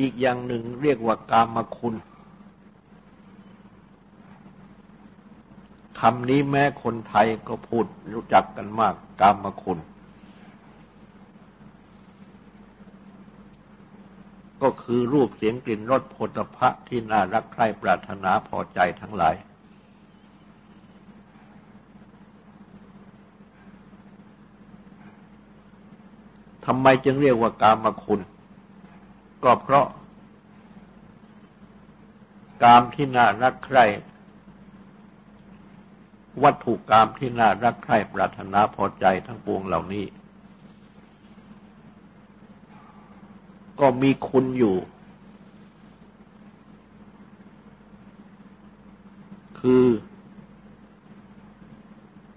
อีกอย่างหนึ่งเรียกว่ากามคุณคำนี้แม้คนไทยก็พูดรู้จักกันมากกามคุณ ก็คือรูปเสียงกลิ่นรสโผฏฐะที่น่ารักใคร่ปรารถนาพอใจทั้งหลาย ทำไมจึงเรียกว่ากามคุณ ก็เพราะ กามที่น่ารักใคร่วัตถุกรรมที่น่ารักใคร่ปรารถนาพอใจทั้งปวงเหล่านี้ ก็มีคุณอยู่ คือ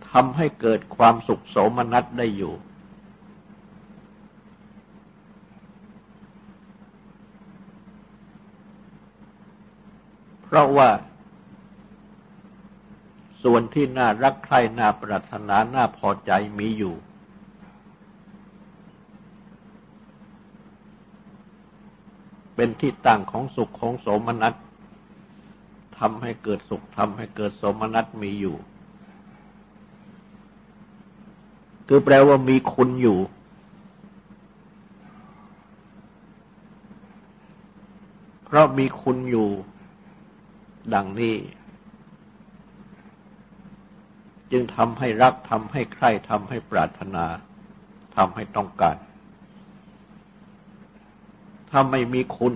ทำให้เกิดความสุขโสมนัสได้อยู่ เพราะว่า ส่วนที่น่ารักใคร่น่าปรารถนาน่าพอใจมีอยู่ เป็นที่ตั้งของสุขของโสมนัสทำให้เกิดสุขทำให้เกิดโสมนัสมีอยู่ คือแปลว่ามีคุณอยู่ เพราะมีคุณอยู่ ดังนี้ จึงทำให้รักทำให้ใคร่ทำให้ปรารถนาทำให้ต้องการ ถ้าไม่มีคุณ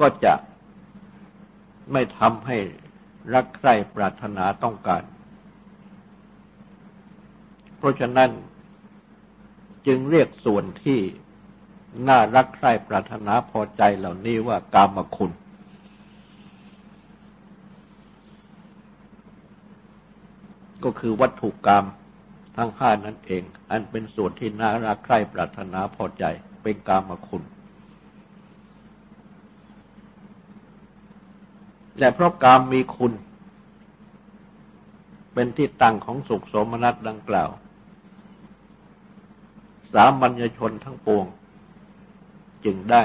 ก็จะไม่ทำให้รักใคร่ปรารถนาต้องการ เพราะฉะนั้นจึงเรียกส่วนที่ น่ารักใคร่ปรารถนาพอใจเหล่านี้ว่ากามคุณ ก็คือวัตถุกรรมทั้งห้านั่นเอง อันเป็นส่วนที่น่ารักใคร่ปรารถนาพอใจเป็นกามคุณ และเพราะกามมีคุณ เป็นที่ตั้งของสุขสมนัตดังกล่าว สามัญชนทั้งปวง จึงได้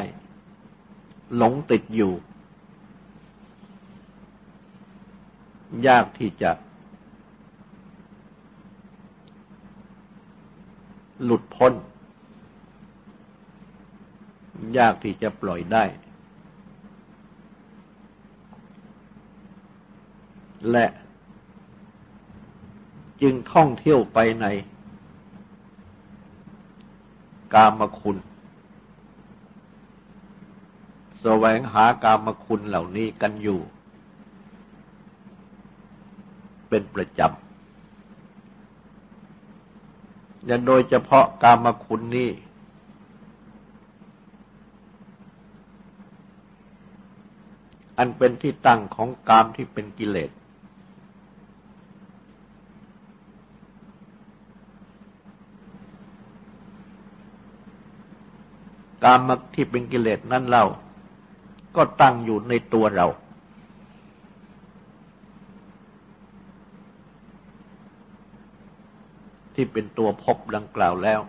หลงติดอยู่ ยากที่จะหลุดพ้น ยากที่จะปล่อยได้ และจึงท่องเที่ยวไปในกามคุณ แสวงหากามคุณเหล่านี้กันอยู่ เป็นประจำและโดยเฉพาะกามคุณนี้ อันเป็นที่ตั้งของกามที่เป็นกิเลสกามที่เป็นกิเลสนั่นเรา ก็ตั้งอยู่ในตัวเรา ที่เป็นตัวพบดังกล่าวแล้ว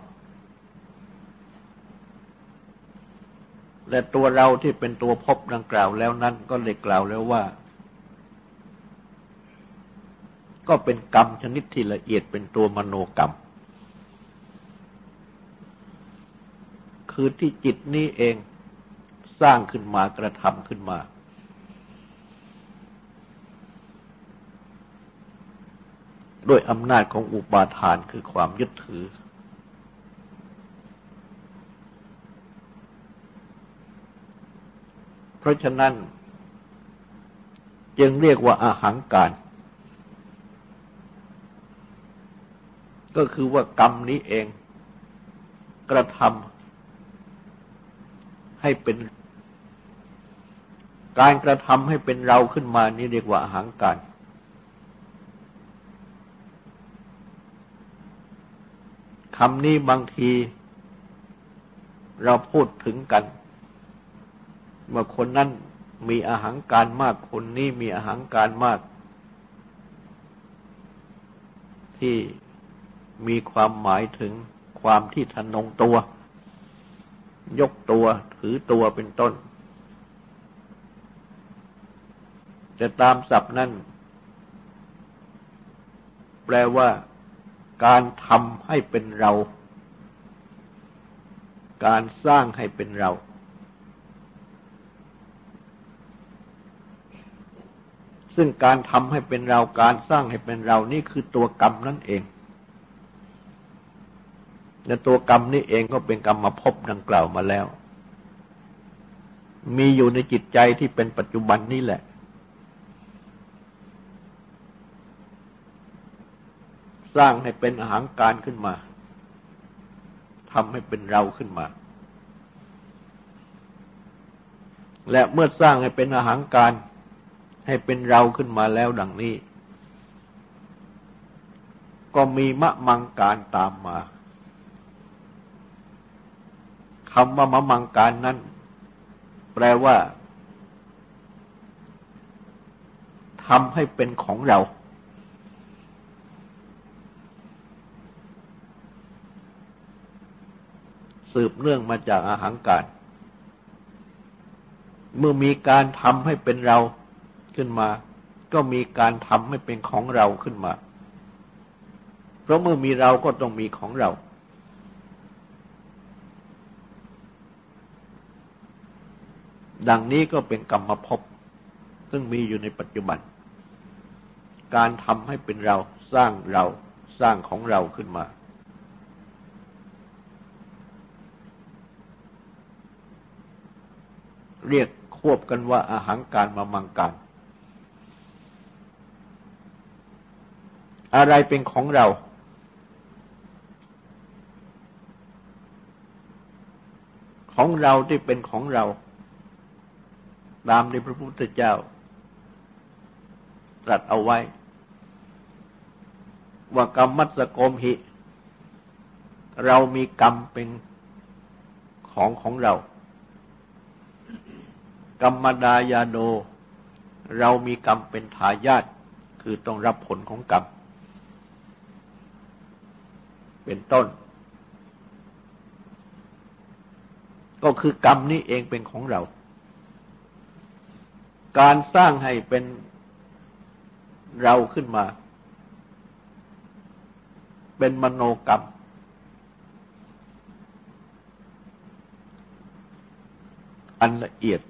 และตัวเราที่เป็นตัวพบดังกล่าวแล้วนั้น ก็เลยกล่าวแล้วว่า ก็เป็นกรรมชนิดที่ละเอียดเป็นตัวมโนกรรมคือที่จิตนี้เอง ร้างขึ้นมากระทำขึ้นมา ด้วยอำนาจของอุปาทานคือความยึดถือ เพราะฉะนั้น จึงเรียกว่าอาหังการ ก็คือว่ากรรมนี้เองกระทำให้เป็น การกระทำให้เป็นเราขึ้นมานี่เรียกว่าอาหังการคำนี้บางทีเราพูดถึงกัน เมื่อคนนั้นมีอาหารการมาก คนนี้มีอาหารการมาก ที่มีความหมายถึงคความที่ทนงตัว ยกตัวถือตัวเป็นต้น จะตามศัพท์นั้น แปลว่า การทำให้เป็นเรา การสร้างให้เป็นเรา ซึ่งการทำให้เป็นเรา การสร้างให้เป็นเรา นี่คือตัวกรรมนั่นเองและตัวกรรมนี่เองก็เป็นกรรมมาพบดังกล่าวมาแล้ว มีอยู่ในจิตใจที่เป็นปัจจุบันนี่แหละ สร้างให้เป็นอาหารการขึ้นมาทำให้เป็นเราขึ้นมา และเมื่อสร้างให้เป็นอาหารการ ให้เป็นเราขึ้นมาแล้วดังนี้ ก็มีมะมังการตามมาคำว่ามะมังการนั้น แปลว่าทำให้เป็นของเรา สืบเนื่องมาจากอาหารการ เมื่อมีการทำให้เป็นเราขึ้นมา ก็มีการทำให้เป็นของเราขึ้นมา เพราะเมื่อมีเราก็ต้องมีของเรา ดังนี้ก็เป็นกรรมภพซึ่งมีอยู่ในปัจจุบัน การทำให้เป็นเราสร้างเราสร้างของเราขึ้นมา เรียกควบกันว่าอาหารการมามังการ อะไรเป็นของเรา ของเราที่เป็นของเรา ตามในพระพุทธเจ้า ตรัสเอาไว้ ว่ากรรมมัสโกมหิ เรามีกรรมเป็นของของเรา กรรมดายาโน เรามีกรรมเป็นทายาทคือต้องรับผลของกรรม เป็นต้น ก็คือกรรมนี้เองเป็นของเรา การสร้างให้เป็นเราขึ้นมา เป็นมโนกรรมอันละเอียด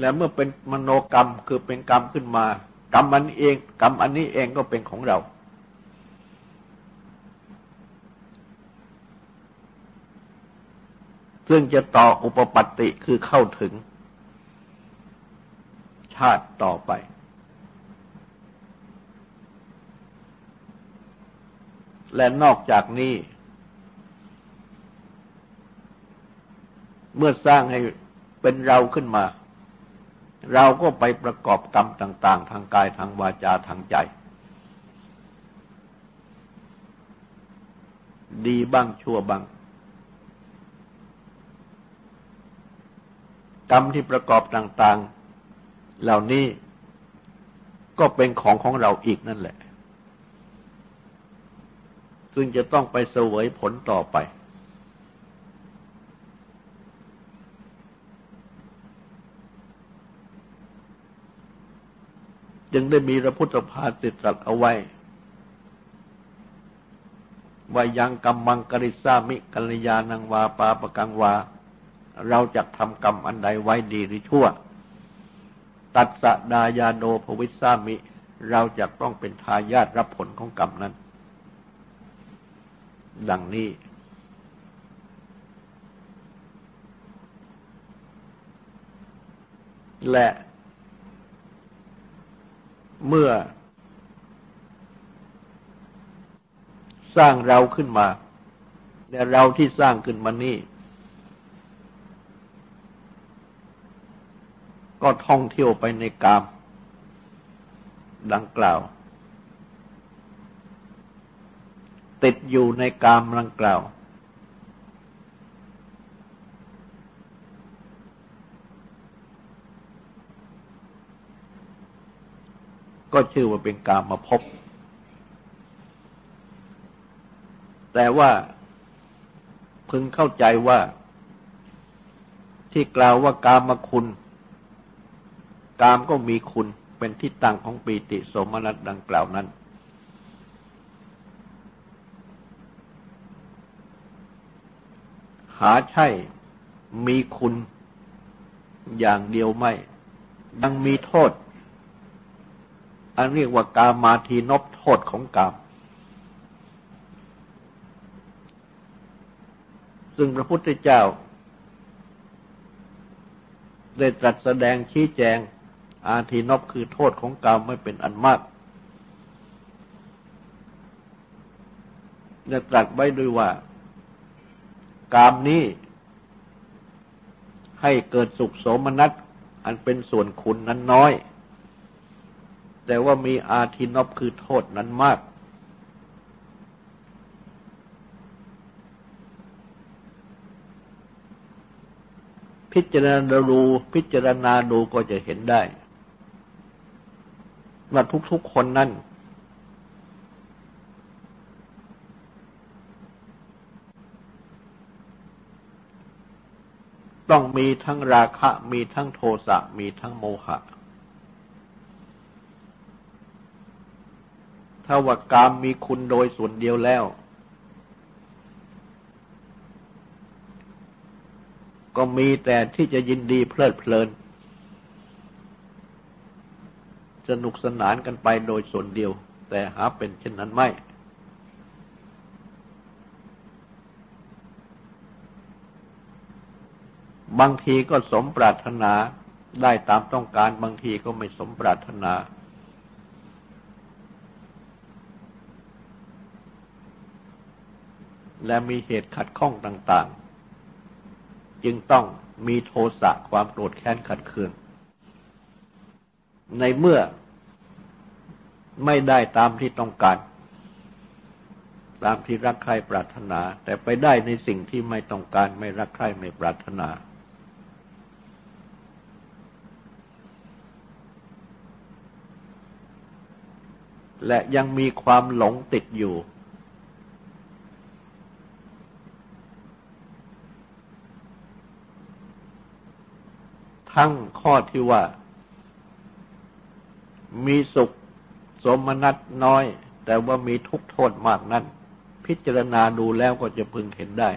และเมื่อเป็นมโนกรรมคือเป็นกรรมขึ้นมา กรรมอันนี้เอง กรรมอันนี้เองก็เป็นของเรา ซึ่งจะต่ออุปปัตติคือเข้าถึง ชาติต่อไป และนอกจากนี้ เมื่อสร้างให้เป็นเราขึ้นมา เราก็ไปประกอบกรรมต่าง ๆ ทางกายทางวาจาทางใจ ดีบ้างชั่วบ้าง กรรมที่ประกอบต่าง ๆ เหล่านี้ก็เป็นของของเราอีกนั่นแหละ ซึ่งจะต้องไปเสวยผลต่อไป จึงได้มีพระพุทธภาสิตตรัสเอาไว้ว่ายังกรรมมังกริสามิกัลยาณังวาปาปกังวา เราจะทำกรรมอันใดไว้ดีหรือชั่ว ตัดสะดายาโนภวิสามิ เราจะต้องเป็นทายาทรับผลของกรรมนั้น ดังนี้ และ เมื่อ สร้างเราขึ้นมา แต่เราที่สร้างขึ้นมานี่ ก็ท่องเที่ยวไปในกาม ดังกล่าว ติดอยู่ในกามดังกล่าว ก็ชื่อว่าเป็นกามาพบ แต่ว่าพึงเข้าใจว่า ที่กล่าวว่ากามคุณ กามก็มีคุณเป็นที่ตั้งของปีติสมนัตดังกล่าวนั้น หาใช่มีคุณอย่างเดียวไม่ ยังมีโทษ อันเรียกว่ากามาทีนบโทษของกาม ซึ่งพระพุทธเจ้า ได้ตรัสแสดงชี้แจง อาทีนบคือโทษของกามไม่เป็นอันมากได้ตรัสไว้ด้วยว่า กามนี้ ให้เกิดสุขโสมนัสอันเป็นส่วนคุณนั้นน้อย แต่ว่ามีอาทินบคือโทษนั้นมาก พิจารณาดูพิจารณาดูก็จะเห็นได้ว่าทุกๆคนนั้นต้องมีทั้งราคะ มีทั้งโทสะ มีทั้งโมหะ ถ้าว่ากามมีคุณโดยส่วนเดียวแล้ว ก็มีแต่ที่จะยินดีเพลิดเพลิน สนุกสนานกันไปโดยส่วนเดียว แต่หาเป็นเช่นนั้นไม่ บางทีก็สมปรารถนาได้ตามต้องการบางทีก็ไม่สมปรารถนา และมีเหตุขัดข้องต่างๆ จึงต้องมีโทสะความโกรธแค้นขัดเคือง ในเมื่อไม่ได้ตามที่ต้องการ ตามที่รักใคร่ปรารถนา แต่ไปได้ในสิ่งที่ไม่ต้องการไม่รักใคร่ไม่ปรารถนา และยังมีความหลงติดอยู่ ทั้งข้อที่ว่า มีสุขสมนัตน้อย แต่ว่ามีทุกโทษมากนั้น พิจารณาดูแล้วก็จะพึงเห็นได้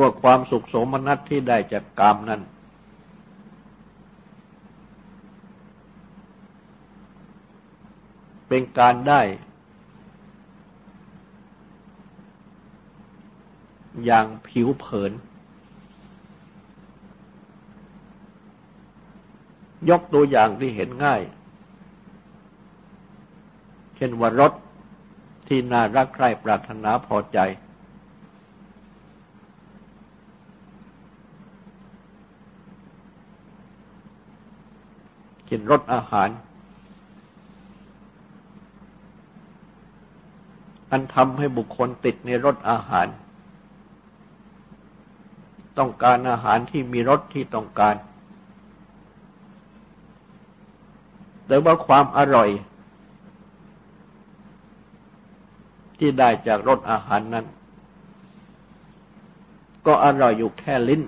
ว่าความสุขสมนัตที่ได้จากกรรมนั้นเป็นการได้ อย่างผิวเผิน ยกตัวอย่างที่เห็นง่าย เช่นว่ารถที่น่ารักใคร่ปรารถนาพอใจเช่นรถอาหาร อันทำให้บุคคลติดในรสอาหาร ต้องการอาหารที่มีรสที่ต้องการ แต่ว่าความอร่อย ที่ได้จากรสอาหารนั้น ก็อร่อยอยู่แค่ลิ้น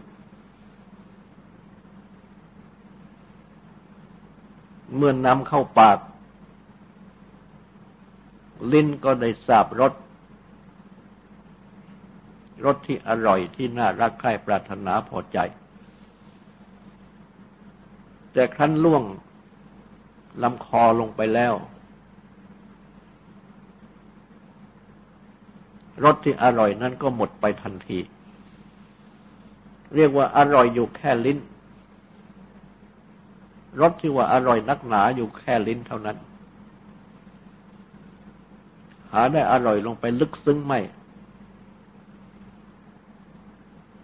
เมื่อนนำเข้าปาก ลิ้นก็ได้ทราบรส รสที่อร่อยที่น่ารักใคร่ปรารถนาพอใจ แต่ครั้นล่วงลำคอลงไปแล้วรสที่อร่อยนั้นก็หมดไปทันที เรียกว่าอร่อยอยู่แค่ลิ้นรสที่ว่าอร่อยนักหนาอยู่แค่ลิ้นเท่านั้น หาได้อร่อยลงไปลึกซึ้งไม่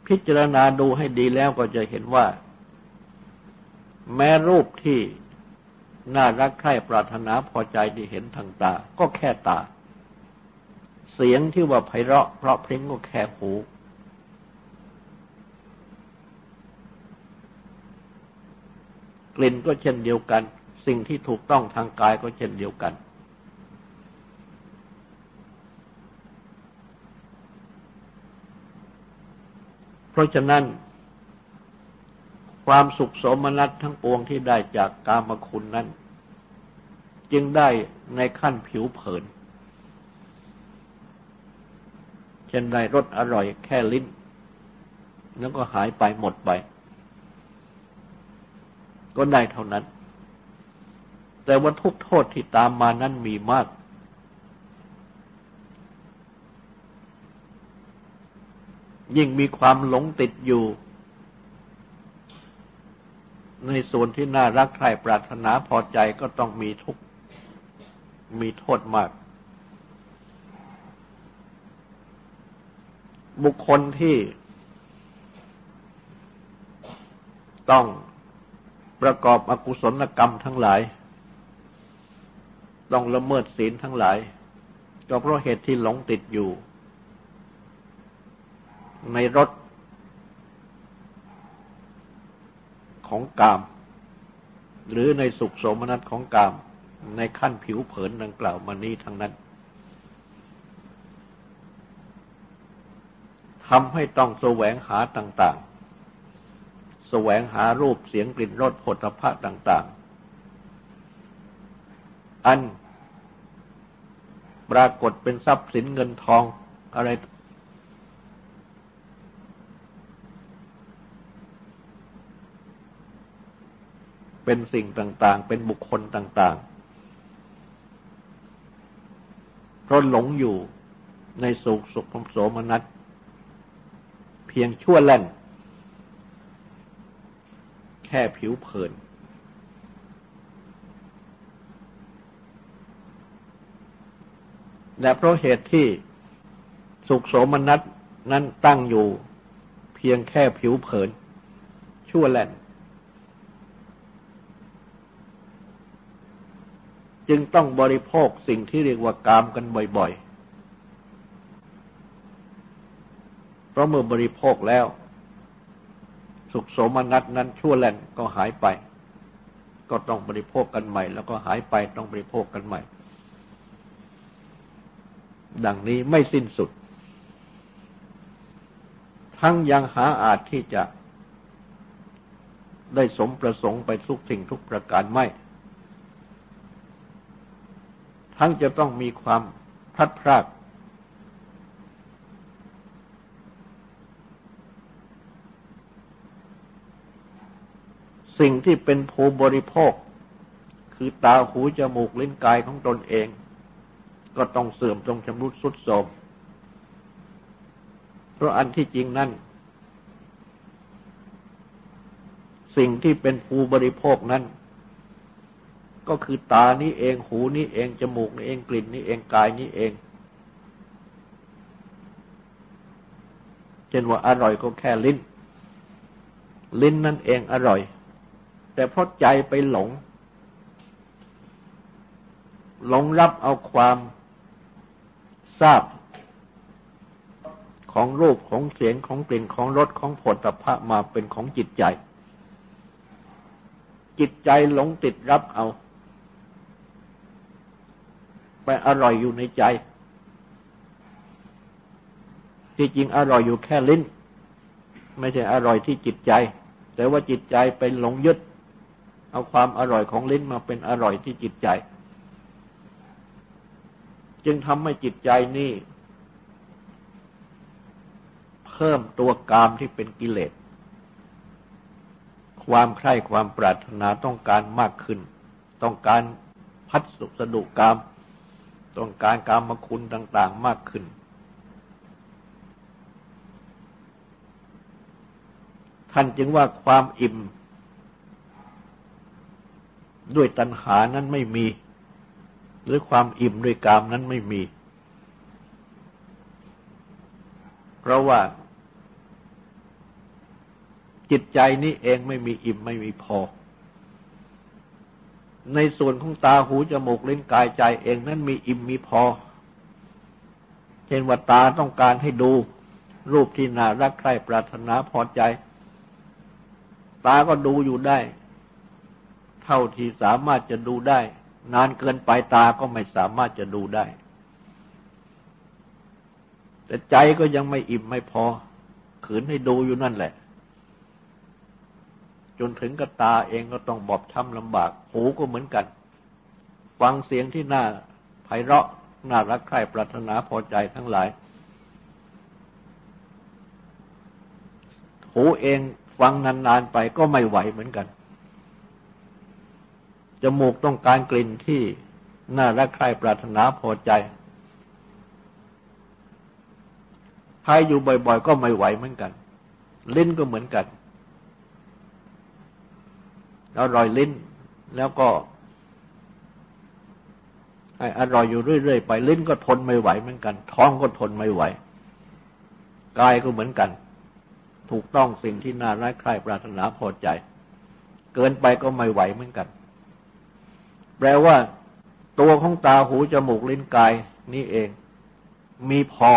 พิจารณาดูให้ดีแล้วก็จะเห็นว่า แม้รูปที่น่ารักใคร่ปรารถนาพอใจที่เห็นทางตา ก็แค่ตา เสียงที่ว่าไพเราะเพราะเพลงก็แค่หูกลิ่นก็เช่นเดียวกัน สิ่งที่ถูกต้องทางกายก็เช่นเดียวกัน เพราะฉะนั้น ความสุขสมนัตทั้งปวงที่ได้จากกามคุณนั้น จึงได้ในขั้นผิวเผิน เช่นได้รสอร่อยแค่ลิ้น แล้วก็หายไปหมดไป ก็ได้เท่านั้น แต่ว่าทุกโทษที่ตามมานั้นมีมาก ยิ่งมีความหลงติดอยู่ ในส่วนที่น่ารักใคร่ปรารถนาพอใจก็ต้องมีทุกข์มีโทษมาก บุคคลที่ต้องประกอบอกุศลกรรมทั้งหลาย ต้องละเมิดศีลทั้งหลาย ก็เพราะเหตุที่หลงติดอยู่ ในรถของกาม หรือในสุขโสมนัสของกาม ในขั้นผิวเผินดังกล่าวมานี้ทั้งนั้นทำให้ต้องแสวงหาต่างๆ แสวงหารูปเสียงกลิ่นรสผลพะต่างๆ อันปรากฏเป็นทรัพย์สินเงินทองอะไร เป็นสิ่งต่างๆ เป็นบุคคลต่างๆ เพราะหลงอยู่ในสุขสุขโสมนัสเพียงชั่วแล่น แค่ผิวเผิน และเพราะเหตุที่สุขโสมนัสนั้นตั้งอยู่เพียงแค่ผิวเผิน ชั่วแล่น จึงต้องบริโภคสิ่งที่เรียกว่ากามกันบ่อยๆ เพราะเมื่อบริโภคแล้ว สุขโสมนัสนั้นชั่วแล่นก็หายไป ก็ต้องบริโภคกันใหม่ แล้วก็หายไปต้องบริโภคกันใหม่ ดังนี้ไม่สิ้นสุด ทั้งยังหาอาจที่จะได้สมประสงค์ไปทุกสิ่งทุกประการไม่ ทั้งจะต้องมีความพลัดพรากสิ่งที่เป็นภูบริโภค คือตาหูจมูกลิ้นกายของตนเอง ก็ต้องเสื่อมต้องชำรุดสุดโทรมเพราะอันที่จริงนั่น สิ่งที่เป็นภูบริโภคนั้น ก็คือตานี้เอง หูนี้เอง จมูกนี้เอง กลิ่นนี้เอง กายนี้เอง เช่นว่าอร่อยก็แค่ลิ้น ลิ้นนั่นเองอร่อย แต่เพราะใจไปหลง หลงรับเอาความทราบของรูปของเสียงของกลิ่นของรสของผลตภะมาเป็นของจิตใจ จิตใจหลงติดรับเอา ไปอร่อยอยู่ในใจ ที่จริงอร่อยอยู่แค่ลิ้น ไม่ใช่อร่อยที่จิตใจ แต่ว่าจิตใจเป็นหลงยึด เอาความอร่อยของลิ้นมาเป็นอร่อยที่จิตใจ จึงทำให้จิตใจนี้เพิ่มตัวกามที่เป็นกิเลสความใคร่ความปรารถนาต้องการมากขึ้น ต้องการพัดสุสดุกาม ต้องการกามคุณต่าง ๆมากขึ้น ท่านจึงว่าความอิ่ม ด้วยตัณหานั้นไม่มี หรือความอิ่มด้วยกามนั้นไม่มี เพราะว่าจิตใจนี้เองไม่มีอิ่มไม่มีพอ ในส่วนของตาหูจมูกลิ้นกายใจเองนั้นมีอิ่มมีพอ เช่นว่าตาต้องการให้ดู รูปที่น่ารักใคร่ปรารถนาพอใจ ตาก็ดูอยู่ได้ เท่าที่สามารถจะดูได้ นานเกินไปตาก็ไม่สามารถจะดูได้ แต่ใจก็ยังไม่อิ่มไม่พอ ขืนให้ดูอยู่นั่นแหละ จนถึงกับตาเองก็ต้องบอบช้ำลำบาก หูก็เหมือนกัน ฟังเสียงที่น่าไพเราะน่ารักใคร่ปรารถนาพอใจทั้งหลาย หูเองฟังนานๆไปก็ไม่ไหวเหมือนกัน จมูกต้องการกลิ่นที่น่ารักใคร่ปรารถนาพอใจใช้อยู่บ่อย ๆ ก็ไม่ไหวเหมือนกัน ลิ้นก็เหมือนกัน อร่อยลิ้น แล้วก็อร่อยอยู่เรื่อยๆไปลิ้นก็ทนไม่ไหวเหมือนกัน ท้องก็ทนไม่ไหวกายก็เหมือนกัน ถูกต้องสิ่งที่น่ารักใคร่ปรารถนาพอใจ เกินไปก็ไม่ไหวเหมือนกัน แปลว่า ตัวของตาหูจมูกลิ้นกายนี่เอง มีพอ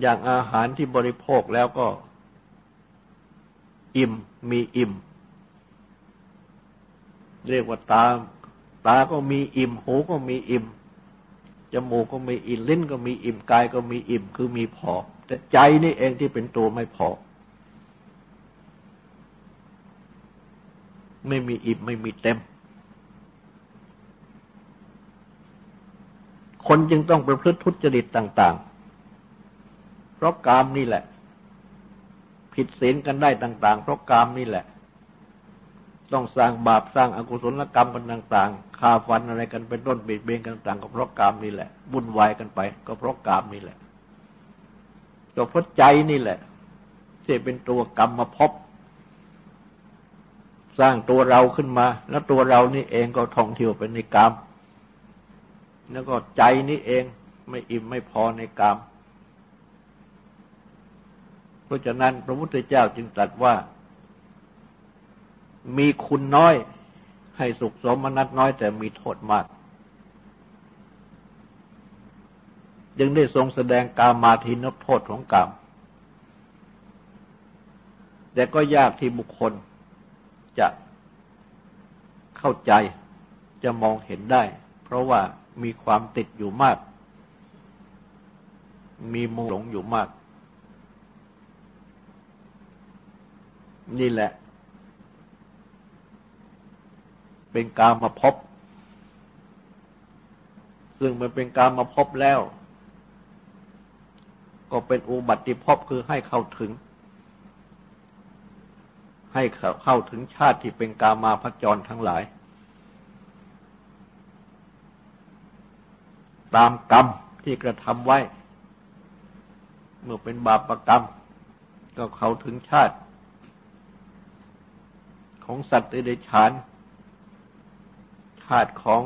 อย่างอาหารที่บริโภคแล้วก็ อิ่มมีอิ่ม เรียกว่าตา ตาก็มีอิ่ม หูก็มีอิ่ม จมูกก็มีอิ่ม ลิ้นก็มีอิ่ม กายก็มีอิ่ม คือมีพอ แต่ใจนี่เองที่เป็นตัวไม่พอ ไม่มีอิ่มไม่มีเต็ม คนจึงต้องประพฤติทุจริตต่าง ๆ เพราะกามนี่แหละ ผิดศีลกันได้ต่าง ๆ เพราะกามนี่แหละ ต้องสร้างบาปสร้างอกุศลกรรมกันต่างๆฆ่าฟันอะไรกันเป็นต้นเบียดเบียนกันต่างก็เพราะกามนี่แหละวุ่นวายกันไป ก็เพราะกามนี่แหละก็เพราะใจนี่แหละที่เป็นตัวกรรมมาพบ สร้างตัวเราขึ้นมา แล้วตัวเรานี่เองก็ท่องเที่ยวเป็นในกรรมแล้วก็ใจนี่เองไม่อิ่มไม่พอในกรรมเพราะฉะนั้นพระพุทธเจ้าจึงตรัสว่า มีคุณน้อย ให้สุขสมนัตน้อย แต่มีโทษมาก จึงได้ทรงแสดงกามาทินโทษของกรรมแต่ก็ยากที่บุคคลจะเข้าใจจะมองเห็นได้ เพราะว่ามีความติดอยู่มาก มีมุงหลงอยู่มาก นี่แหละ เป็นกามาพบ ซึ่งมันเป็นกามาพบแล้ว ก็เป็นอุบัติภพคือให้เข้าถึง ให้เข้าถึงชาติที่เป็นกามาพจรทั้งหลาย ตามกรรมที่กระทำไว้ เมื่อเป็นบาปรกรรม ก็เข้าถึงชาติของสัตว์เดรัจฉาน ธาตุของ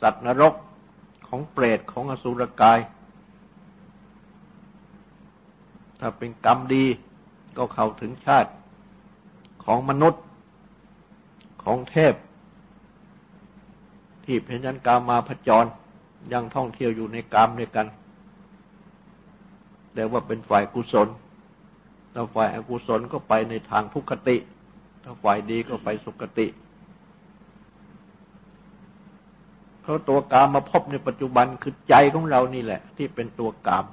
สัตว์นรกของเปรตของอสุรกาย ถ้าเป็นกรรมดีก็เข้าถึงชาติของมนุษย์ของเทพ ที่เพญันกามาพจรยังท่องเที่ยวอยู่ในกรรมด้วยกันแต่ว่าเป็นฝ่ายกุศลถ้าฝ่ายอกุศลก็ไปในทางทุกขติ ถ้าฝ่ายดีก็ไปสุขติ เพราะตัวกามมาพบในปัจจุบันคือใจของเรานี่แหละ ที่เป็นตัวกาม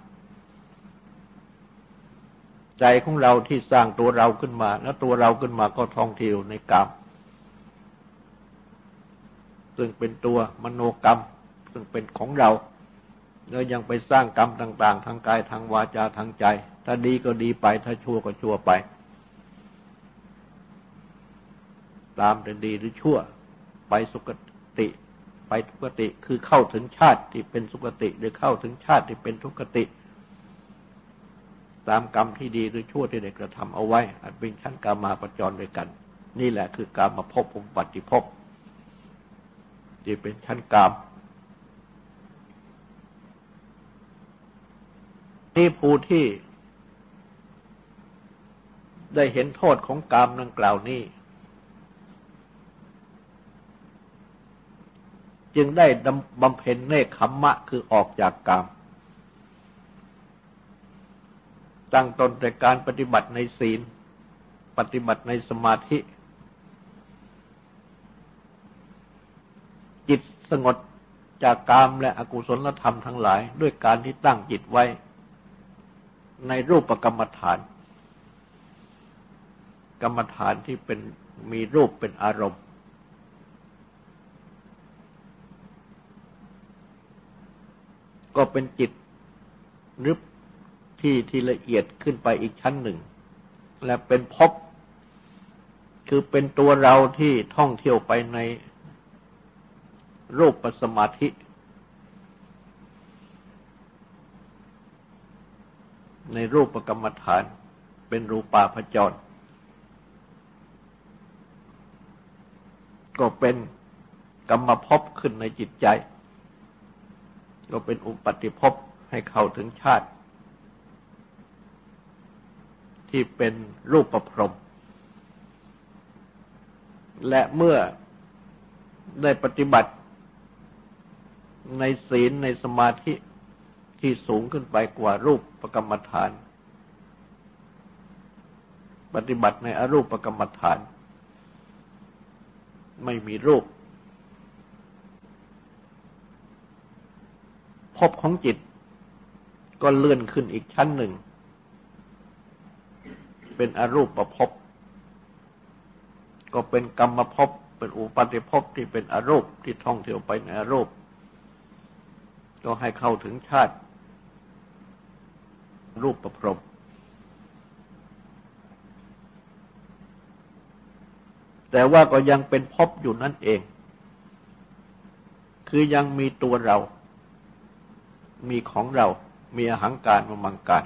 ใจของเราที่สร้างตัวเราขึ้นมา แล้วตัวเราขึ้นมาก็ท่องเที่ยวในกาม ซึ่งเป็นตัวมโนกรรม ซึ่งเป็นของเราแล้วยังไปสร้างกรรมต่าง ๆ ทางกายทางวาจาทางใจ ถ้าดีก็ดีไป ถ้าชั่วก็ชั่วไป ตามแต่ดีหรือชั่ว ไปสุคติ ไปทุกติ คือเข้าถึงชาติที่เป็นสุคติ หรือเข้าถึงชาติที่เป็นทุกติ ตามกรรมที่ดีหรือชั่วที่ได้กระทำเอาไว้อาจเป็นชั้นกามาประจรด้วยกัน นี่แหละคือการมาพบผมปฏิภพที่เป็นชั้นกรรมนี่ผู้ที่ได้เห็นโทษของกรรมดังกล่าวนี้ จึงได้บำเพ็ญเนคขมมะคือออกจากกามตั้งตนแต่การปฏิบัติในศีล ปฏิบัติในสมาธิ จิตสงบจากกามและอกุศลธรรมทั้งหลาย ด้วยการที่ตั้งจิตไว้ ในรูปกรรมฐาน กรรมฐานที่เป็นมีรูปเป็นอารมณ์ ก็เป็นจิตรึบที่ที่ละเอียดขึ้นไปอีกชั้นหนึ่ง และเป็นพบคือเป็นตัวเราที่ท่องเที่ยวไปในรูปปัสมาธิ ในรูปกรรมฐาน เป็นรูปาพจร ก็เป็นกรรมภพขึ้นในจิตใจ ก็เป็นอุปติภพให้เข้าถึงชาติ ที่เป็นรูปประพรม และเมื่อได้ปฏิบัติในศีลในสมาธิที่สูงขึ้นไปกว่ารูปประกรรมฐาน ปฏิบัติในอรูปประกรรมฐาน ไม่มีรูป ภพของจิต ก็เลื่อนขึ้นอีกชั้นหนึ่ง เป็นอรูปประพก็เป็นกรรมภพเป็นอุปาติภพที่เป็นอรูปที่ท่องเที่ยวไปในอรูป ก็ให้เข้าถึงชาติ รูปประพรมแต่ว่าก็ยังเป็นภพอยู่นั่นเอง คือยังมีตัวเรา มีของเรา มีอาหังการมมังการ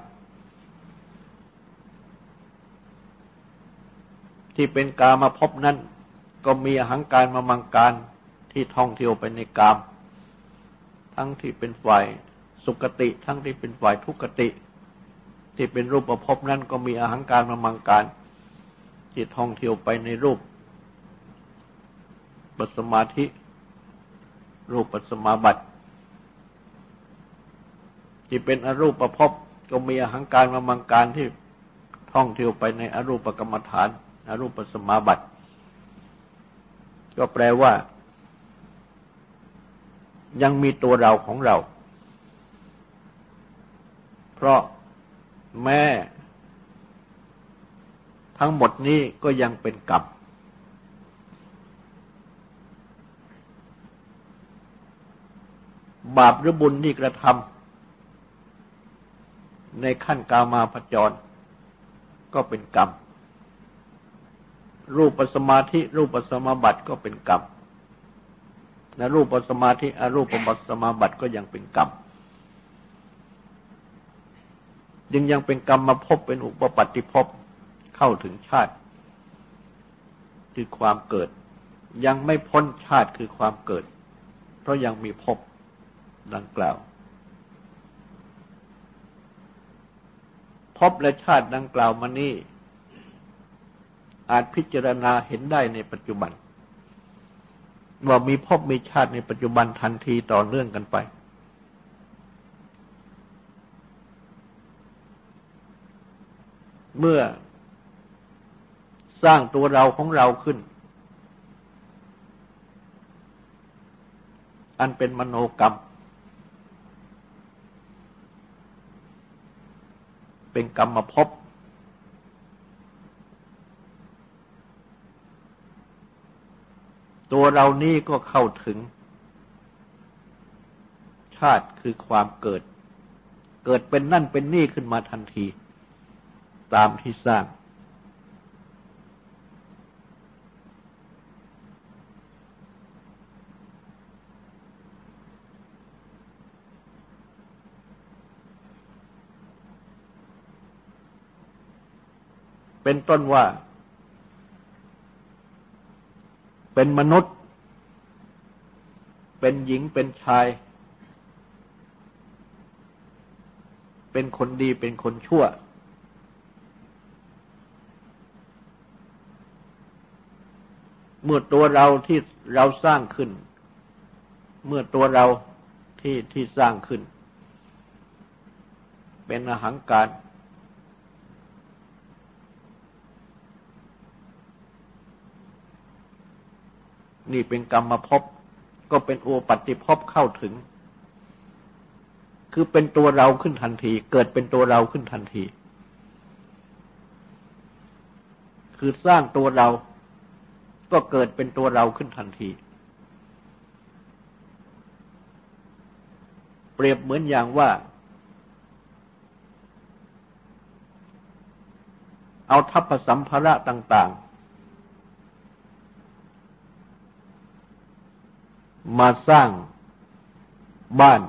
ที่เป็นกามาพบนั้น ก็มีอาหังการมมังการที่ท่องเที่ยวไปในกาม ทั้งที่เป็นฝ่ายสุกติ ทั้งที่เป็นฝ่ายทุกติ ที่เป็นรูปประพบนั้นก็มีอาหังการมมังการ ที่ท่องเที่ยวไปในรูปปัสมาธิ รูปปัสมาบัติ ที่เป็นอรูปประพบก็มีอาหังการมามังการที่ท่องเที่ยวไปในอรูปกรรมฐานอรูปสมาบัติ ก็แปลว่า ยังมีตัวเราของเรา เพราะแม่ทั้งหมดนี้ก็ยังเป็นกรรมบาปหรือบุญที่กระทำ ในขั้นกามาพจร ก็เป็นกรรม รูปสมาธิ รูปสมาบัติก็เป็นกรรมในรูปสมาธิอรูปปัสมาบัติก็ยังเป็นกรรมยังยังเป็นกรรมมาพบเป็นอุปปัติภพเข้าถึงชาติ คือความเกิด ยังไม่พ้นชาติคือความเกิด เพราะยังมีภพดังกล่าว ภพและชาติดังกล่าวมานี้ อาจพิจารณาเห็นได้ในปัจจุบัน ว่ามีพบมีชาติในปัจจุบันทันทีต่อเนื่องกันไป เมื่อสร้างตัวเราของเราขึ้น อันเป็นมโนกรรม เป็นกรรมภพตัวเรานี่ก็เข้าถึง ชาติคือความเกิด เกิดเป็นนั่นเป็นนี่ขึ้นมาทันที ตามที่สร้าง เป็นต้นว่า เป็นมนุษย์ เป็นหญิงเป็นชาย เป็นคนดีเป็นคนชั่ว เมื่อตัวเราที่เราสร้างขึ้น เมื่อตัวเราที่ที่สร้างขึ้น เป็นอาหางการ นี่เป็นกรรมภพก็เป็นโอปฏิภพเข้าถึง คือเป็นตัวเราขึ้นทันที เกิดเป็นตัวเราขึ้นทันที คือสร้างตัวเราก็เกิดเป็นตัวเราขึ้นทันที เปรียบเหมือนอย่างว่า เอาทัพสัมภาระต่าง มาสร้างบ้าน